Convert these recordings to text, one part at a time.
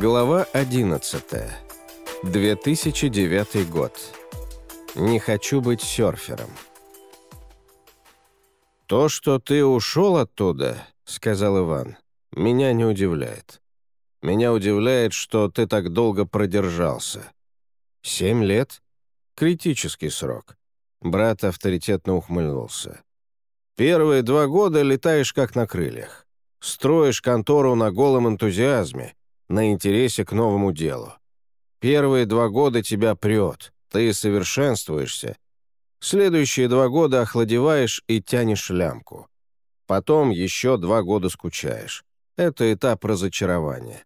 Глава 11. 2009 год. Не хочу быть серфером. «То, что ты ушел оттуда, — сказал Иван, — меня не удивляет. Меня удивляет, что ты так долго продержался. Семь лет? Критический срок». Брат авторитетно ухмыльнулся. «Первые два года летаешь как на крыльях. Строишь контору на голом энтузиазме — на интересе к новому делу. Первые два года тебя прет, ты совершенствуешься. Следующие два года охладеваешь и тянешь лямку. Потом еще два года скучаешь. Это этап разочарования.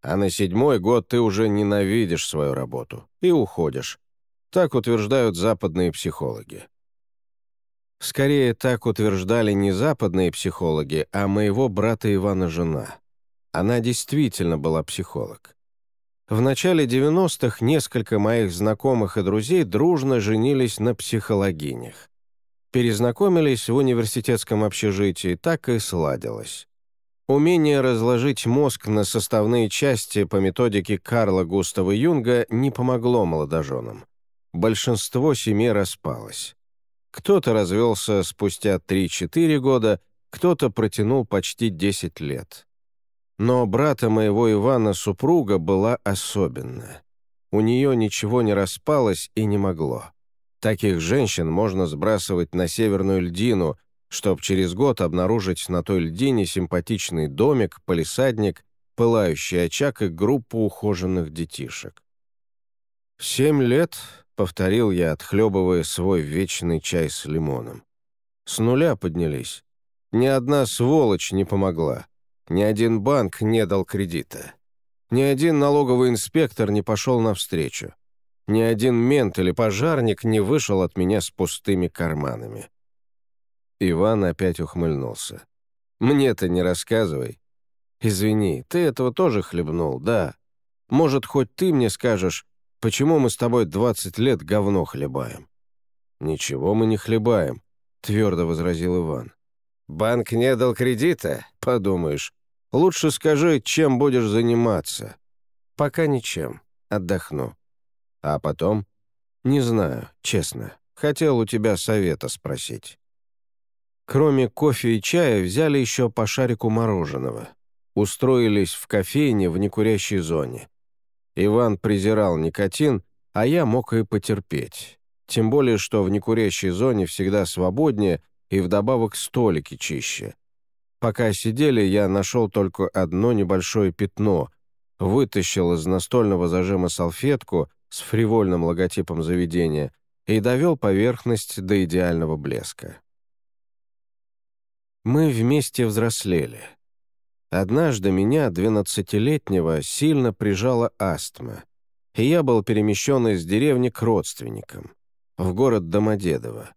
А на седьмой год ты уже ненавидишь свою работу и уходишь. Так утверждают западные психологи. Скорее, так утверждали не западные психологи, а моего брата Ивана жена. Она действительно была психолог. В начале 90-х несколько моих знакомых и друзей дружно женились на психологинях. Перезнакомились в университетском общежитии, так и сладилось. Умение разложить мозг на составные части по методике Карла Густава Юнга не помогло молодоженам. Большинство семей распалось. Кто-то развелся спустя 3-4 года, кто-то протянул почти 10 лет. Но брата моего Ивана супруга была особенная. У нее ничего не распалось и не могло. Таких женщин можно сбрасывать на северную льдину, чтобы через год обнаружить на той льдине симпатичный домик, полисадник, пылающий очаг и группу ухоженных детишек. «Семь лет», — повторил я, отхлебывая свой вечный чай с лимоном. «С нуля поднялись. Ни одна сволочь не помогла. Ни один банк не дал кредита. Ни один налоговый инспектор не пошел навстречу. Ни один мент или пожарник не вышел от меня с пустыми карманами. Иван опять ухмыльнулся. «Мне-то не рассказывай. Извини, ты этого тоже хлебнул, да. Может, хоть ты мне скажешь, почему мы с тобой 20 лет говно хлебаем?» «Ничего мы не хлебаем», — твердо возразил Иван. «Банк не дал кредита, подумаешь. Лучше скажи, чем будешь заниматься». «Пока ничем. Отдохну». «А потом?» «Не знаю, честно. Хотел у тебя совета спросить». Кроме кофе и чая взяли еще по шарику мороженого. Устроились в кофейне в некурящей зоне. Иван презирал никотин, а я мог и потерпеть. Тем более, что в некурящей зоне всегда свободнее и вдобавок столики чище. Пока сидели, я нашел только одно небольшое пятно, вытащил из настольного зажима салфетку с фривольным логотипом заведения и довел поверхность до идеального блеска. Мы вместе взрослели. Однажды меня, двенадцатилетнего, сильно прижала астма, и я был перемещен из деревни к родственникам, в город Домодедово.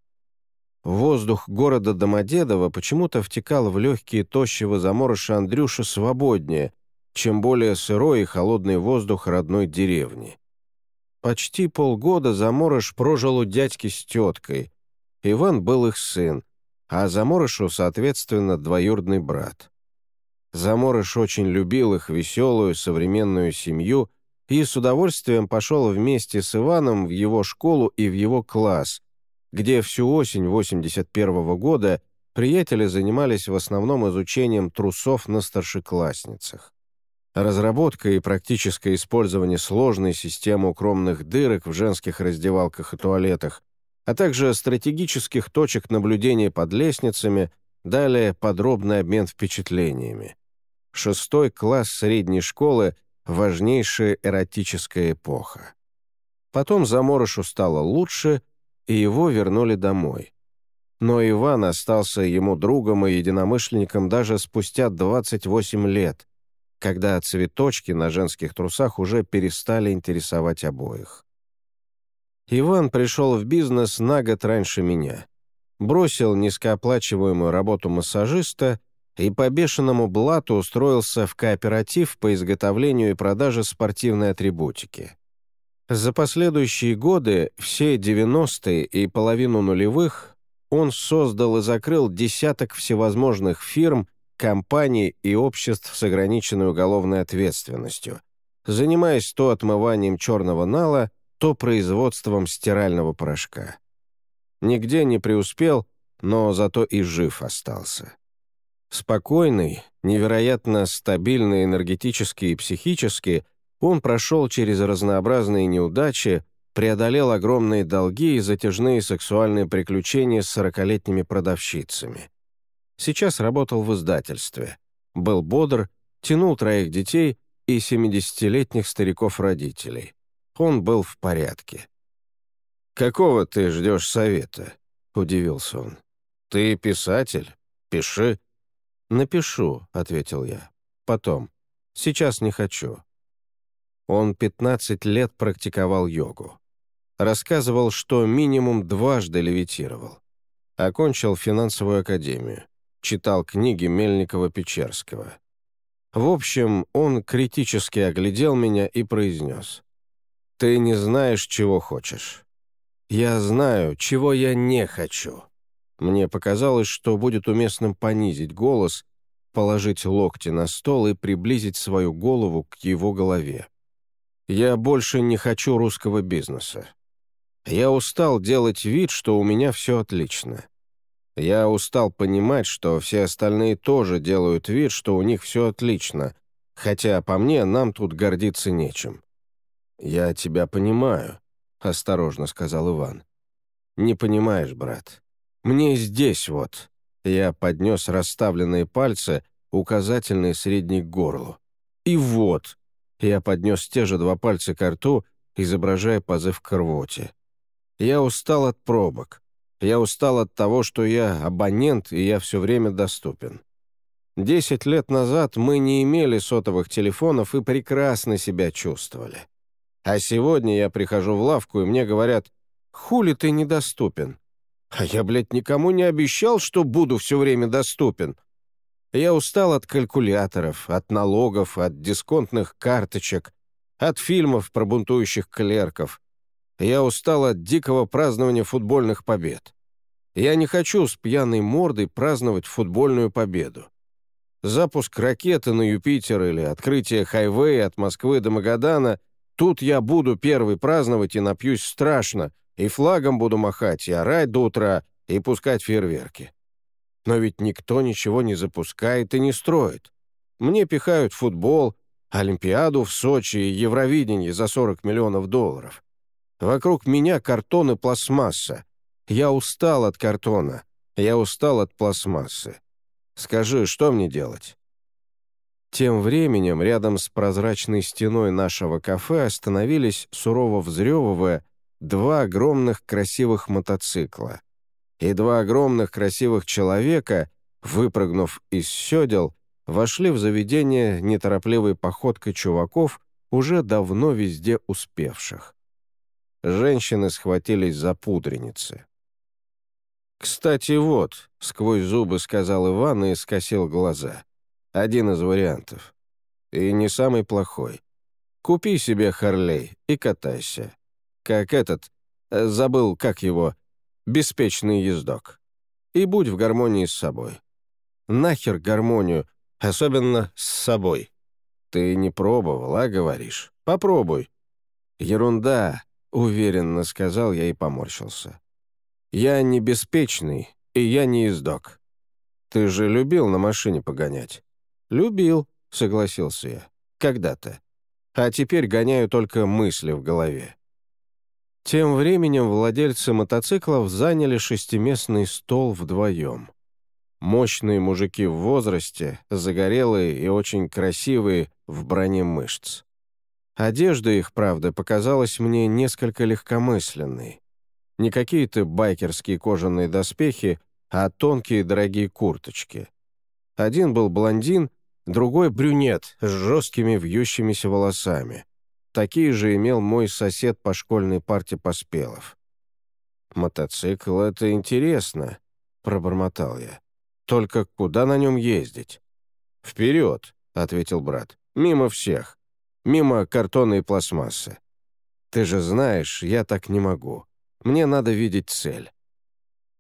Воздух города Домодедово почему-то втекал в легкие тощего заморыша Андрюша свободнее, чем более сырой и холодный воздух родной деревни. Почти полгода Заморыш прожил у дядьки с теткой. Иван был их сын, а Заморышу, соответственно, двоюродный брат. Заморыш очень любил их веселую современную семью и с удовольствием пошел вместе с Иваном в его школу и в его класс, где всю осень 81 -го года приятели занимались в основном изучением трусов на старшеклассницах. Разработка и практическое использование сложной системы укромных дырок в женских раздевалках и туалетах, а также стратегических точек наблюдения под лестницами, далее подробный обмен впечатлениями. Шестой класс средней школы — важнейшая эротическая эпоха. Потом Заморышу стало лучше — и его вернули домой. Но Иван остался ему другом и единомышленником даже спустя 28 лет, когда цветочки на женских трусах уже перестали интересовать обоих. Иван пришел в бизнес на год раньше меня. Бросил низкооплачиваемую работу массажиста и по бешеному блату устроился в кооператив по изготовлению и продаже спортивной атрибутики. За последующие годы, все 90-е и половину нулевых, он создал и закрыл десяток всевозможных фирм, компаний и обществ с ограниченной уголовной ответственностью, занимаясь то отмыванием черного нала, то производством стирального порошка. Нигде не преуспел, но зато и жив остался. Спокойный, невероятно стабильный энергетически и психически, он прошел через разнообразные неудачи, преодолел огромные долги и затяжные сексуальные приключения с сорокалетними продавщицами. Сейчас работал в издательстве. Был бодр, тянул троих детей и 70-летних стариков-родителей. Он был в порядке. «Какого ты ждешь совета?» — удивился он. «Ты писатель? Пиши». «Напишу», — ответил я. «Потом. Сейчас не хочу». Он 15 лет практиковал йогу. Рассказывал, что минимум дважды левитировал. Окончил финансовую академию. Читал книги Мельникова-Печерского. В общем, он критически оглядел меня и произнес. «Ты не знаешь, чего хочешь». «Я знаю, чего я не хочу». Мне показалось, что будет уместным понизить голос, положить локти на стол и приблизить свою голову к его голове. «Я больше не хочу русского бизнеса. Я устал делать вид, что у меня все отлично. Я устал понимать, что все остальные тоже делают вид, что у них все отлично, хотя, по мне, нам тут гордиться нечем». «Я тебя понимаю», — осторожно сказал Иван. «Не понимаешь, брат. Мне здесь вот». Я поднес расставленные пальцы, указательный средний к горлу. «И вот». Я поднес те же два пальца к рту, изображая позыв к рвоте. Я устал от пробок. Я устал от того, что я абонент, и я все время доступен. Десять лет назад мы не имели сотовых телефонов и прекрасно себя чувствовали. А сегодня я прихожу в лавку, и мне говорят, «Хули ты недоступен?» А я, блядь, никому не обещал, что буду все время доступен. Я устал от калькуляторов, от налогов, от дисконтных карточек, от фильмов про бунтующих клерков, я устал от дикого празднования футбольных побед. Я не хочу с пьяной мордой праздновать футбольную победу. Запуск ракеты на Юпитер или открытие хайвея от Москвы до Магадана — тут я буду первый праздновать и напьюсь страшно, и флагом буду махать, и орать до утра, и пускать фейерверки. Но ведь никто ничего не запускает и не строит. Мне пихают футбол, Олимпиаду в Сочи и Евровидение за 40 миллионов долларов. Вокруг меня картон и пластмасса. Я устал от картона. Я устал от пластмассы. Скажи, что мне делать?» Тем временем рядом с прозрачной стеной нашего кафе остановились, сурово взрёвывая, два огромных красивых мотоцикла. И два огромных красивых человека, выпрыгнув из сёдел, вошли в заведение неторопливой походкой чуваков, уже давно везде успевших. Женщины схватились за пудреницы. «Кстати, вот», — сквозь зубы сказал Иван и скосил глаза. «Один из вариантов. И не самый плохой. Купи себе Харлей и катайся. Как этот, э, забыл, как его, беспечный ездок. И будь в гармонии с собой. Нахер гармонию, особенно с собой. Ты не пробовал, а говоришь? Попробуй. Ерунда, — уверенно сказал я и поморщился. «Я не беспечный, и я не издок. Ты же любил на машине погонять?» «Любил», — согласился я. «Когда-то. А теперь гоняю только мысли в голове». Тем временем владельцы мотоциклов заняли шестиместный стол вдвоем. Мощные мужики в возрасте, загорелые и очень красивые в броне мышц. Одежда их, правда, показалась мне несколько легкомысленной. Не какие-то байкерские кожаные доспехи, а тонкие дорогие курточки. Один был блондин, другой — брюнет с жесткими вьющимися волосами. Такие же имел мой сосед по школьной парте Поспелов. «Мотоцикл — это интересно», — пробормотал я. «Только куда на нем ездить?» «Вперед», — ответил брат, — «мимо всех мимо картона и пластмассы. Ты же знаешь, я так не могу. Мне надо видеть цель».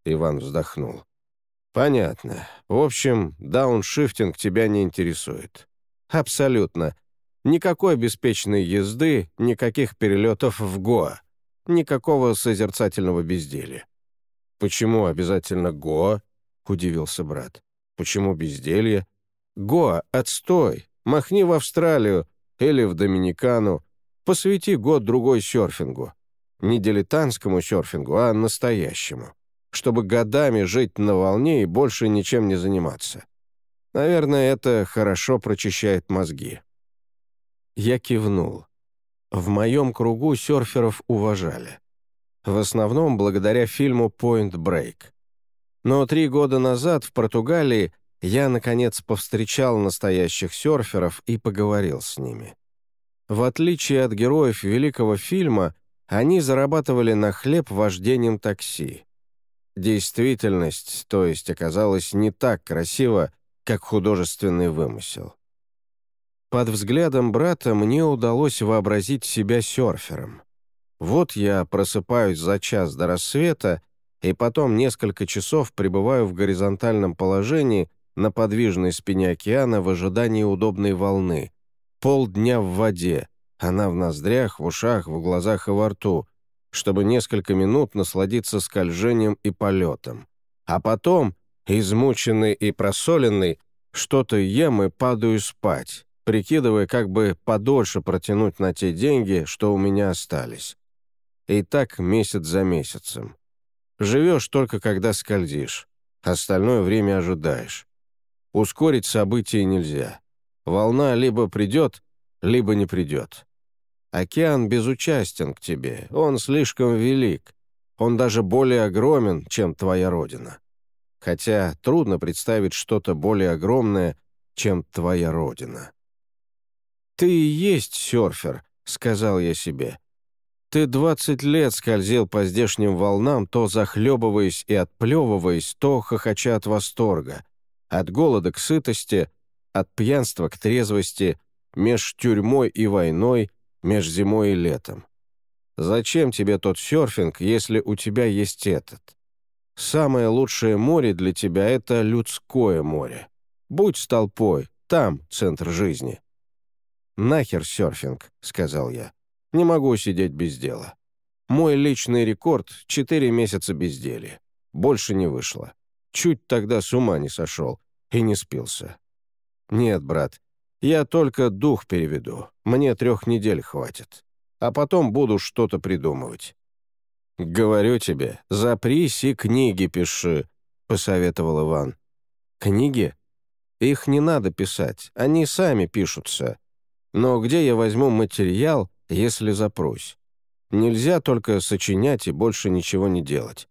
Иван вздохнул. «Понятно. В общем, дауншифтинг тебя не интересует». «Абсолютно. Никакой беспечной езды, никаких перелетов в Гоа, никакого созерцательного безделья. «Почему обязательно Гоа?» — удивился брат. «Почему безделье?» «Гоа, отстой! Махни в Австралию или в Доминикану. Посвяти год-другой серфингу. Не дилетантскому серфингу, а настоящему. Чтобы годами жить на волне и больше ничем не заниматься. Наверное, это хорошо прочищает мозги». Я кивнул. В моем кругу серферов уважали. В основном благодаря фильму «Point Break». Но три года назад в Португалии я, наконец, повстречал настоящих серферов и поговорил с ними. В отличие от героев великого фильма, они зарабатывали на хлеб вождением такси. Действительность, то есть, оказалась не так красива, как художественный вымысел. Под взглядом брата мне удалось вообразить себя серфером. Вот я просыпаюсь за час до рассвета и потом несколько часов пребываю в горизонтальном положении на подвижной спине океана в ожидании удобной волны. Полдня в воде, она в ноздрях, в ушах, в глазах и во рту, чтобы несколько минут насладиться скольжением и полетом. А потом, измученный и просоленный, что-то ем и падаю спать прикидывая, как бы подольше протянуть на те деньги, что у меня остались. И так месяц за месяцем. Живешь только когда скользишь, остальное время ожидаешь. Ускорить события нельзя. Волна либо придет, либо не придет. Океан безучастен к тебе, он слишком велик. Он даже более огромен, чем твоя родина. Хотя трудно представить что-то более огромное, чем твоя родина. «Ты и есть серфер», — сказал я себе. «Ты двадцать лет скользил по здешним волнам, то захлебываясь и отплевываясь, то хохоча от восторга, от голода к сытости, от пьянства к трезвости, меж тюрьмой и войной, меж зимой и летом. Зачем тебе тот серфинг, если у тебя есть этот? Самое лучшее море для тебя — это людское море. Будь с толпой, там центр жизни». «Нахер серфинг», — сказал я. «Не могу сидеть без дела. Мой личный рекорд — четыре месяца безделья. Больше не вышло. Чуть тогда с ума не сошел и не спился. Нет, брат, я только дух переведу. Мне трех недель хватит. А потом буду что-то придумывать». «Говорю тебе, запрись и книги пиши», — посоветовал Иван. «Книги? Их не надо писать, они сами пишутся. Но где я возьму материал, если запрусь? Нельзя только сочинять и больше ничего не делать.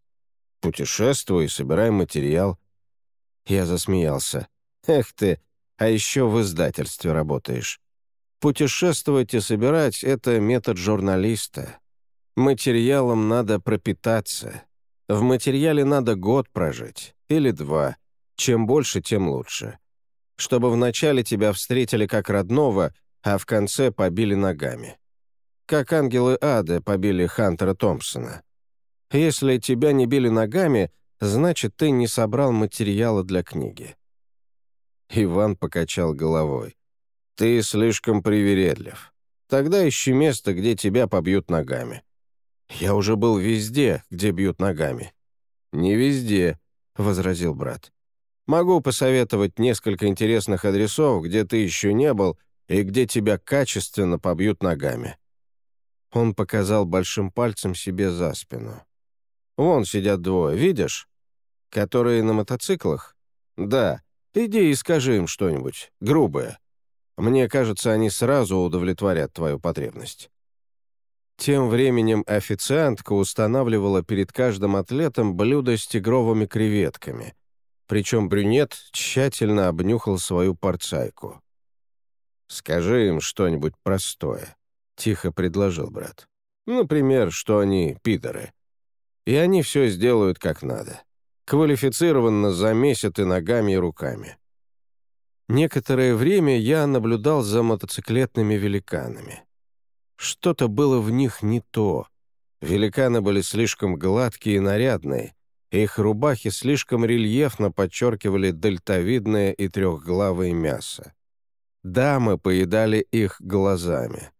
Путешествуй и собирай материал. Я засмеялся. Эх ты, а еще в издательстве работаешь. Путешествовать и собирать — это метод журналиста. Материалом надо пропитаться. В материале надо год прожить. Или два. Чем больше, тем лучше. Чтобы вначале тебя встретили как родного — а в конце побили ногами. Как ангелы ада побили Хантера Томпсона. Если тебя не били ногами, значит, ты не собрал материала для книги. Иван покачал головой. «Ты слишком привередлив. Тогда ищи место, где тебя побьют ногами». «Я уже был везде, где бьют ногами». «Не везде», — возразил брат. «Могу посоветовать несколько интересных адресов, где ты еще не был, и где тебя качественно побьют ногами». Он показал большим пальцем себе за спину. «Вон сидят двое, видишь? Которые на мотоциклах? Да, иди и скажи им что-нибудь, грубое. Мне кажется, они сразу удовлетворят твою потребность». Тем временем официантка устанавливала перед каждым атлетом блюдо с тигровыми креветками, причем брюнет тщательно обнюхал свою порцайку. «Скажи им что-нибудь простое», — тихо предложил брат. «Например, что они пидоры. И они все сделают как надо. Квалифицированно замесят и ногами, и руками». Некоторое время я наблюдал за мотоциклетными великанами. Что-то было в них не то. Великаны были слишком гладкие и нарядные, их рубахи слишком рельефно подчеркивали дельтовидное и трехглавое мясо. Дамы поедали их глазами.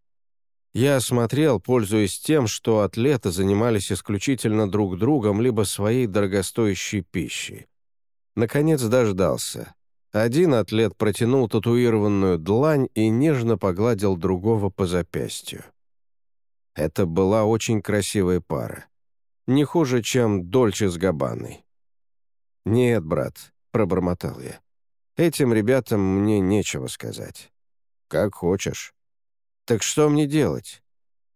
Я смотрел, пользуясь тем, что атлеты занимались исключительно друг другом либо своей дорогостоящей пищей. Наконец дождался. Один атлет протянул татуированную длань и нежно погладил другого по запястью. Это была очень красивая пара. Не хуже, чем Дольче с Габаной. «Нет, брат», — пробормотал я. «Этим ребятам мне нечего сказать». «Как хочешь». «Так что мне делать?»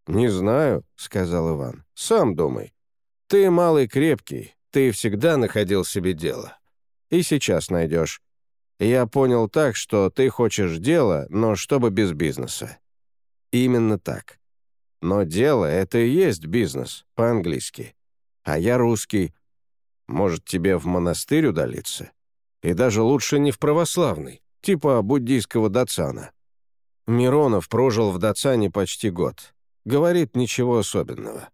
«Не знаю», — сказал Иван. «Сам думай. Ты малый крепкий, ты всегда находил себе дело. И сейчас найдешь. Я понял так, что ты хочешь дело, но чтобы без бизнеса. Именно так. Но дело — это и есть бизнес, по-английски. А я русский. Может, тебе в монастырь удалиться? И даже лучше не в православный, типа буддийского дацана. Миронов прожил в дацане почти год. Говорит, ничего особенного.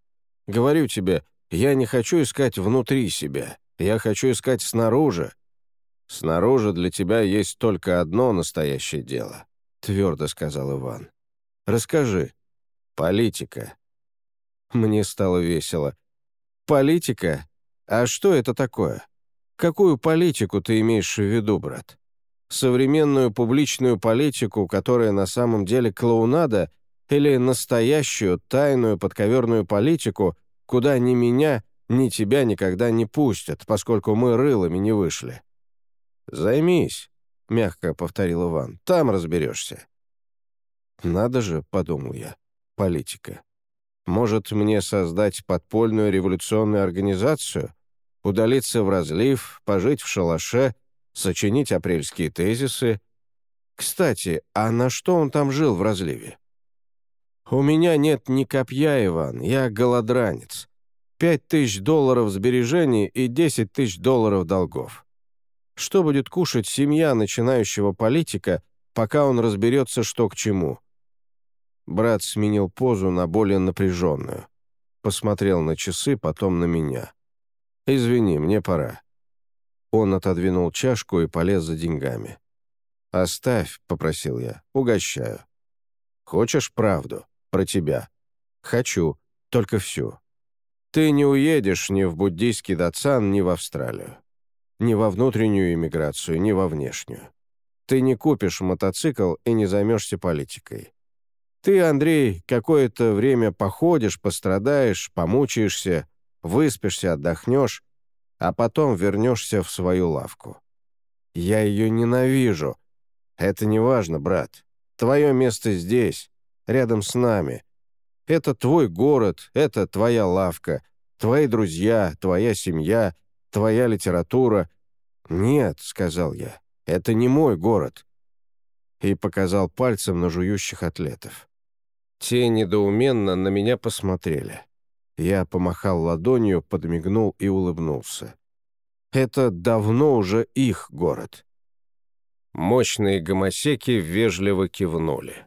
Говорю тебе, я не хочу искать внутри себя, я хочу искать снаружи, «Снаружи для тебя есть только одно настоящее дело», — твердо сказал Иван. «Расскажи. Политика». Мне стало весело. «Политика? А что это такое? Какую политику ты имеешь в виду, брат? Современную публичную политику, которая на самом деле клоунада, или настоящую тайную подковерную политику, куда ни меня, ни тебя никогда не пустят, поскольку мы рылами не вышли?» «Займись», — мягко повторил Иван, — «там разберешься». «Надо же», — подумал я, — «политика. Может, мне создать подпольную революционную организацию, удалиться в разлив, пожить в шалаше, сочинить апрельские тезисы? Кстати, а на что он там жил в разливе?» «У меня нет ни копья, Иван, я голодранец. Пять тысяч долларов сбережений и десять тысяч долларов долгов. Что будет кушать семья начинающего политика, пока он разберется, что к чему? Брат сменил позу на более напряженную. Посмотрел на часы, потом на меня. «Извини, мне пора». Он отодвинул чашку и полез за деньгами. «Оставь», — попросил я, — «угощаю». «Хочешь правду? Про тебя?» «Хочу, только всю. Ты не уедешь ни в буддийский Дацан, ни в Австралию. Ни во внутреннюю иммиграцию, ни во внешнюю. Ты не купишь мотоцикл и не займешься политикой. Ты, Андрей, какое-то время походишь, пострадаешь, помучаешься, выспишься, отдохнешь, а потом вернешься в свою лавку. Я ее ненавижу. Это не важно, брат. Твое место здесь, рядом с нами. Это твой город, это твоя лавка, твои друзья, твоя семья, твоя литература». «Нет», — сказал я, — «это не мой город». И показал пальцем на жующих атлетов. Те недоуменно на меня посмотрели. Я помахал ладонью, подмигнул и улыбнулся. Это давно уже их город. Мощные гомосеки вежливо кивнули.